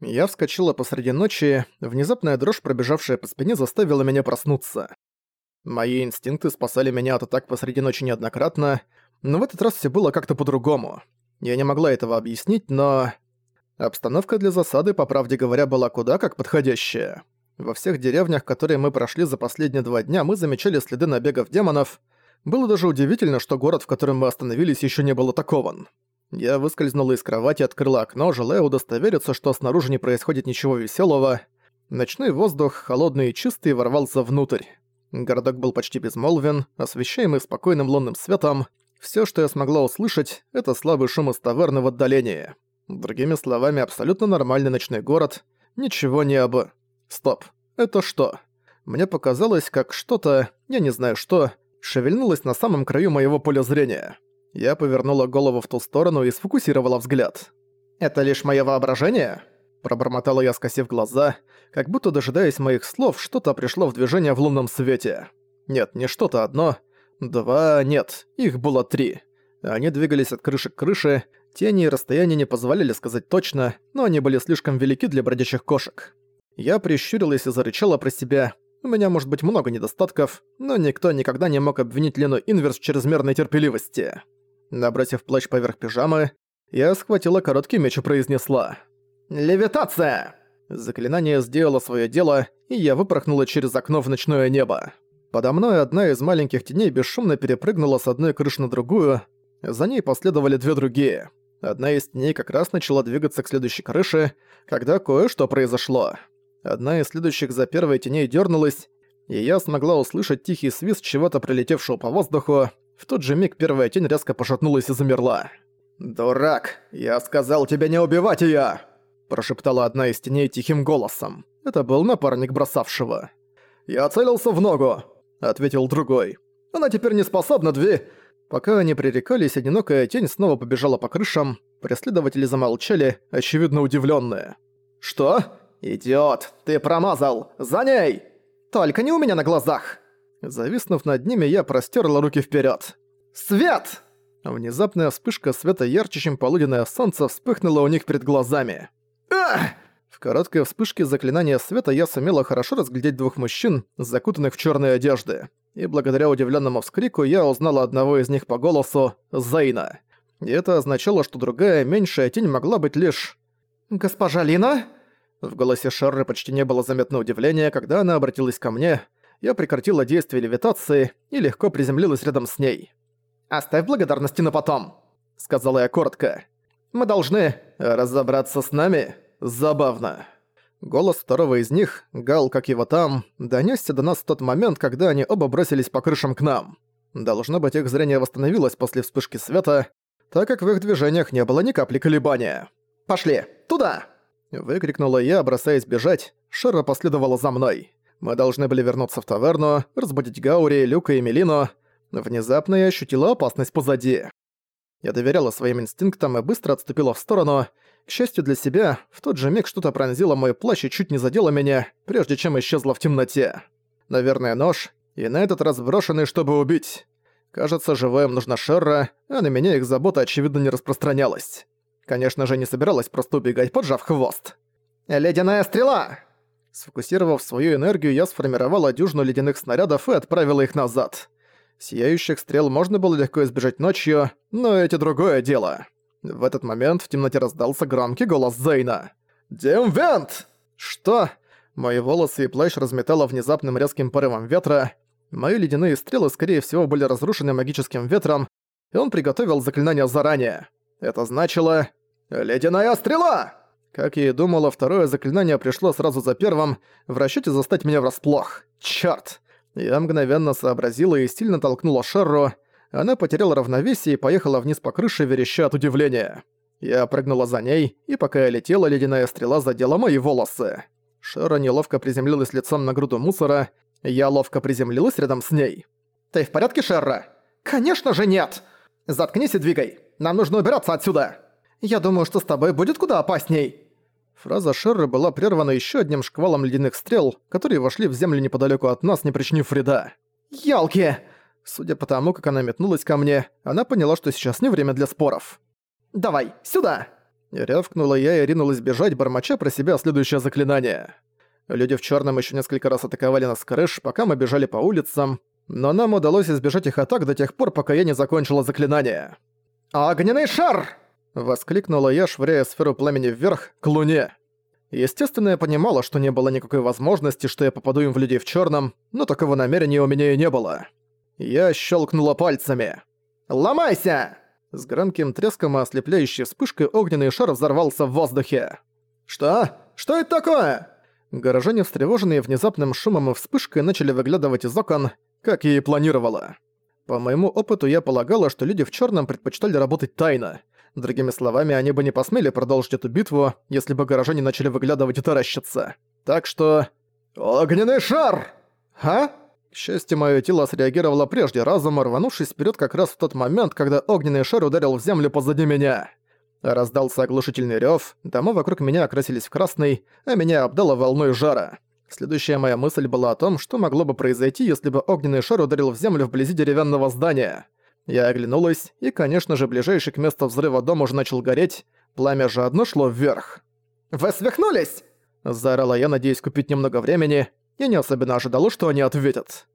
Я вскочила посреди ночи, внезапная дрожь, пробежавшая по спине, заставила меня проснуться. Мои инстинкты спасали меня от атак посреди ночи неоднократно, но в этот раз все было как-то по-другому. Я не могла этого объяснить, но... Обстановка для засады, по правде говоря, была куда как подходящая. Во всех деревнях, которые мы прошли за последние два дня, мы замечали следы набегов демонов. Было даже удивительно, что город, в котором мы остановились, еще не был атакован. Я выскользнула из кровати, открыла окно, желая удостовериться, что снаружи не происходит ничего веселого. Ночной воздух, холодный и чистый, ворвался внутрь. Городок был почти безмолвен, освещаемый спокойным лунным светом. Все, что я смогла услышать, это слабый шум из таверны в отдалении. Другими словами, абсолютно нормальный ночной город. Ничего не об... Стоп. Это что? Мне показалось, как что-то, я не знаю что, шевельнулось на самом краю моего поля зрения. Я повернула голову в ту сторону и сфокусировала взгляд. «Это лишь мое воображение?» Пробормотала я, скосив глаза, как будто дожидаясь моих слов, что-то пришло в движение в лунном свете. Нет, не что-то одно. Два... нет, их было три. Они двигались от крыши к крыше, тени и расстояние не позволяли сказать точно, но они были слишком велики для бродячих кошек. Я прищурилась и зарычала про себя. У меня может быть много недостатков, но никто никогда не мог обвинить Лену Инверс в чрезмерной терпеливости. Набросив плащ поверх пижамы, я схватила короткий меч и произнесла. «Левитация!» Заклинание сделало свое дело, и я выпорхнула через окно в ночное небо. Подо мной одна из маленьких теней бесшумно перепрыгнула с одной крыши на другую, за ней последовали две другие. Одна из теней как раз начала двигаться к следующей крыше, когда кое-что произошло. Одна из следующих за первой теней дернулась, и я смогла услышать тихий свист чего-то прилетевшего по воздуху, в тот же миг первая тень резко пошатнулась и замерла. «Дурак! Я сказал тебе не убивать её!» Прошептала одна из теней тихим голосом. Это был напарник бросавшего. «Я целился в ногу!» Ответил другой. «Она теперь не способна две...» Пока они пререкались, одинокая тень снова побежала по крышам. Преследователи замолчали, очевидно удивленные. «Что? Идиот! Ты промазал! За ней! Только не у меня на глазах!» Зависнув над ними, я простерла руки вперед. «Свет!» Внезапная вспышка света ярче, чем полуденное солнце, вспыхнула у них перед глазами. «Ах!» В короткой вспышке заклинания света я сумела хорошо разглядеть двух мужчин, закутанных в черные одежды. И благодаря удивленному вскрику я узнала одного из них по голосу Зейна. И это означало, что другая, меньшая тень могла быть лишь... «Госпожа Лина?» В голосе Шерры почти не было заметно удивления, когда она обратилась ко мне — я прекратила действие левитации и легко приземлилась рядом с ней. «Оставь благодарности на потом», — сказала я коротко. «Мы должны разобраться с нами. Забавно». Голос второго из них, Гал, как его там, донёсся до нас в тот момент, когда они оба бросились по крышам к нам. Должно быть, их зрение восстановилось после вспышки света, так как в их движениях не было ни капли колебания. «Пошли! Туда!» Выкрикнула я, бросаясь бежать, Шера последовала за мной. Мы должны были вернуться в таверну, разбудить Гаури, Люка и Мелину. Внезапно я ощутила опасность позади. Я доверяла своим инстинктам и быстро отступила в сторону. К счастью для себя, в тот же миг что-то пронзило мой плащ и чуть не задело меня, прежде чем исчезло в темноте. Наверное, нож, и на этот раз брошенный, чтобы убить. Кажется, живым нужна Шерра, а на меня их забота, очевидно, не распространялась. Конечно же, не собиралась просто убегать, поджав хвост. «Ледяная стрела!» Сфокусировав свою энергию, я сформировала дюжину ледяных снарядов и отправила их назад. Сияющих стрел можно было легко избежать ночью, но это другое дело. В этот момент в темноте раздался громкий голос Зейна. «Демвент!» «Что?» Мои волосы и плащ разметало внезапным резким порывом ветра. Мои ледяные стрелы, скорее всего, были разрушены магическим ветром, и он приготовил заклинание заранее. Это значило... «Ледяная стрела!» Как я и думала, второе заклинание пришло сразу за первым, в расчёте застать меня врасплох. Чёрт! Я мгновенно сообразила и сильно толкнула Шерру. Она потеряла равновесие и поехала вниз по крыше, вереща от удивления. Я прыгнула за ней, и пока я летела, ледяная стрела задела мои волосы. Шерра неловко приземлилась лицом на груду мусора, я ловко приземлилась рядом с ней. «Ты в порядке, Шерра?» «Конечно же нет!» «Заткнись и двигай! Нам нужно убираться отсюда!» Я думаю, что с тобой будет куда опасней!» Фраза Шерры была прервана еще одним шквалом ледяных стрел, которые вошли в землю неподалеку от нас, не причинив вреда. «Ялки!» Судя по тому, как она метнулась ко мне, она поняла, что сейчас не время для споров. «Давай, сюда!» Рявкнула я и ринулась бежать, бормоча про себя следующее заклинание. Люди в черном еще несколько раз атаковали нас с крыш, пока мы бежали по улицам, но нам удалось избежать их атак до тех пор, пока я не закончила заклинание. «Огненный шар!» — воскликнула я, швыряя сферу пламени вверх, к луне. Естественно, я понимала, что не было никакой возможности, что я попаду им в людей в черном, но такого намерения у меня и не было. Я щелкнула пальцами. «Ломайся!» С громким треском и ослепляющей вспышкой огненный шар взорвался в воздухе. «Что? Что это такое?» Горожане, встревоженные внезапным шумом и вспышкой, начали выглядывать из окон, как я и планировала. По моему опыту я полагала, что люди в черном предпочитали работать тайно. Другими словами, они бы не посмели продолжить эту битву, если бы горожане начали выглядывать и таращиться. Так что... «Огненный шар!» «А?» К счастью, мое тело среагировало прежде разума, рванувшись вперед как раз в тот момент, когда огненный шар ударил в землю позади меня. Раздался оглушительный рев, дома вокруг меня окрасились в красный, а меня обдало волной жара. Следующая моя мысль была о том, что могло бы произойти, если бы огненный шар ударил в землю вблизи деревянного здания. Я оглянулась, и, конечно же, ближайший к месту взрыва дом уже начал гореть, пламя же одно шло вверх. «Вы свихнулись?» Заорала я, надеясь купить немного времени, и не особенно ожидала, что они ответят.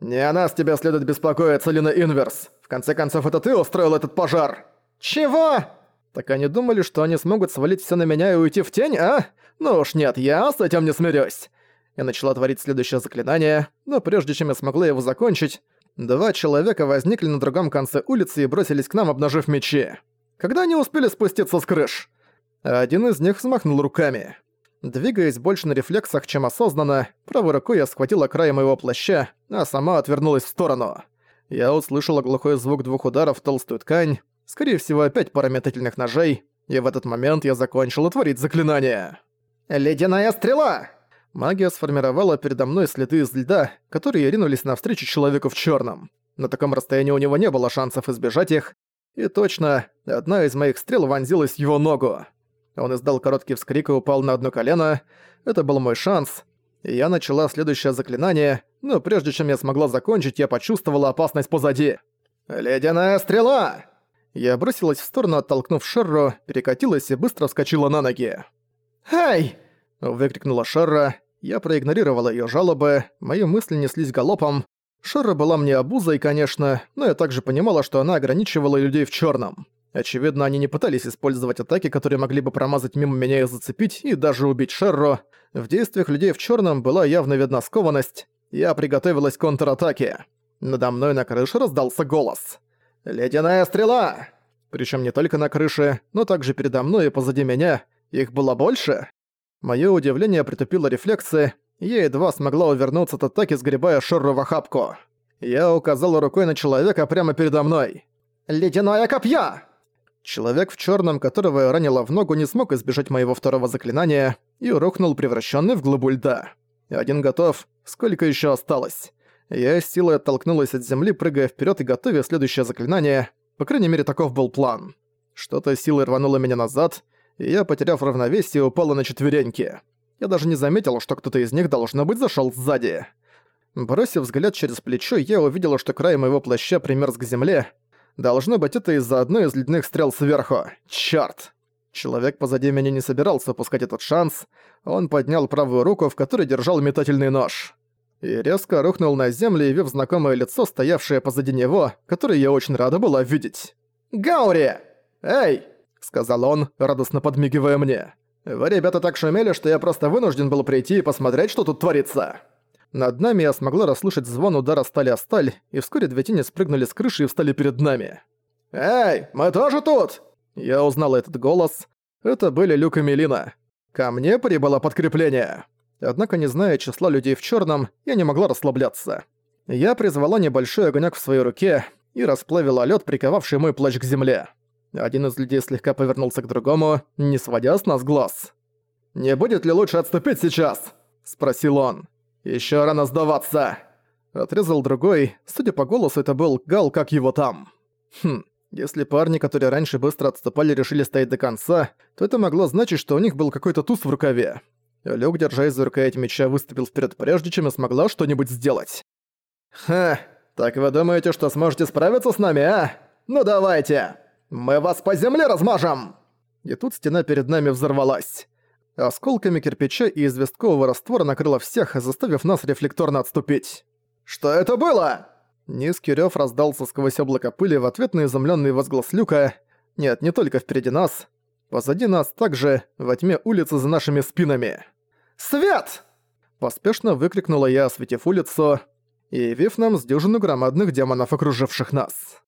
«Не о нас тебе следует беспокоиться, Лина Инверс. В конце концов, это ты устроил этот пожар!» «Чего?» «Так они думали, что они смогут свалить все на меня и уйти в тень, а? Ну уж нет, я с этим не смирюсь!» Я начала творить следующее заклинание, но прежде чем я смогла его закончить, два человека возникли на другом конце улицы и бросились к нам, обнажив мечи. Когда они успели спуститься с крыш? Один из них взмахнул руками. Двигаясь больше на рефлексах, чем осознанно, правой рукой я схватила край моего плаща, а сама отвернулась в сторону. Я услышала глухой звук двух ударов в толстую ткань, скорее всего опять пара метательных ножей, и в этот момент я закончила творить заклинание. «Ледяная стрела!» Магия сформировала передо мной следы из льда, которые ринулись навстречу человеку в черном. На таком расстоянии у него не было шансов избежать их, и точно, одна из моих стрел вонзилась в его ногу. Он издал короткий вскрик и упал на одно колено. Это был мой шанс. И я начала следующее заклинание, но прежде чем я смогла закончить, я почувствовала опасность позади. «Ледяная стрела!» Я бросилась в сторону, оттолкнув Шерру, перекатилась и быстро вскочила на ноги. «Эй!» — выкрикнула Шерра. Я проигнорировала её жалобы, мои мысли неслись галопом. Шора была мне обузой, конечно, но я также понимала, что она ограничивала людей в чёрном. Очевидно, они не пытались использовать атаки, которые могли бы промазать мимо меня и зацепить, и даже убить Шерро. В действиях людей в чёрном была явно видна скованность. Я приготовилась к контратаке. Надо мной на крыше раздался голос. «Ледяная стрела!» Причём не только на крыше, но также передо мной и позади меня. Их было больше. Моё удивление притупило рефлексы, и я едва смогла увернуться от атаки, сгребая Шорру в охапку. Я указала рукой на человека прямо передо мной. «Ледяное копье!» Человек в чёрном, которого я ранила в ногу, не смог избежать моего второго заклинания и рухнул, превращённый в глыбу льда. Один готов. Сколько ещё осталось? Я с силой оттолкнулась от земли, прыгая вперёд и готовя следующее заклинание. По крайней мере, таков был план. Что-то силой рвануло меня назад — я, потеряв равновесие, упала на четвереньки. Я даже не заметил, что кто-то из них, должно быть, зашёл сзади. Бросив взгляд через плечо, я увидела, что край моего плаща примерз к земле. Должно быть, это из-за одной из ледяных стрел сверху. Чёрт! Человек позади меня не собирался упускать этот шанс. Он поднял правую руку, в которой держал метательный нож. И резко рухнул на землю, явив знакомое лицо, стоявшее позади него, которое я очень рада была видеть. «Гаури! Эй!» Сказал он, радостно подмигивая мне. «Вы, ребята, так шумели, что я просто вынужден был прийти и посмотреть, что тут творится». Над нами я смогла расслышать звон удара стали о сталь, и вскоре две тени спрыгнули с крыши и встали перед нами. «Эй, мы тоже тут!» Я узнал этот голос. Это были Люк и Мелина. Ко мне прибыло подкрепление. Однако, не зная числа людей в черном, я не могла расслабляться. Я призвала небольшой огонек в своей руке и расплавила лед, приковавший мой плащ к земле. Один из людей слегка повернулся к другому, не сводя с нас глаз. «Не будет ли лучше отступить сейчас?» – спросил он. «Ещё рано сдаваться!» Отрезал другой, судя по голосу, это был Гал, как его там. Хм, если парни, которые раньше быстро отступали, решили стоять до конца, то это могло значить, что у них был какой-то туз в рукаве. Люк, держась за рукоять меча, выступил вперед прежде, чем я смогла что-нибудь сделать. «Ха, так вы думаете, что сможете справиться с нами, а? Ну давайте!» «Мы вас по земле размажем!» и тут стена перед нами взорвалась. Осколками кирпича и известкового раствора накрыло всех, заставив нас рефлекторно отступить. «Что это было?» Низкий рёв раздался сквозь облако пыли в ответ на изумлённый возглас Люка. Нет, не только впереди нас. Позади нас также, во тьме улицы за нашими спинами. «Свет!» Поспешно выкрикнула я, осветив улицу, и явив нам с дюжину громадных демонов, окруживших нас.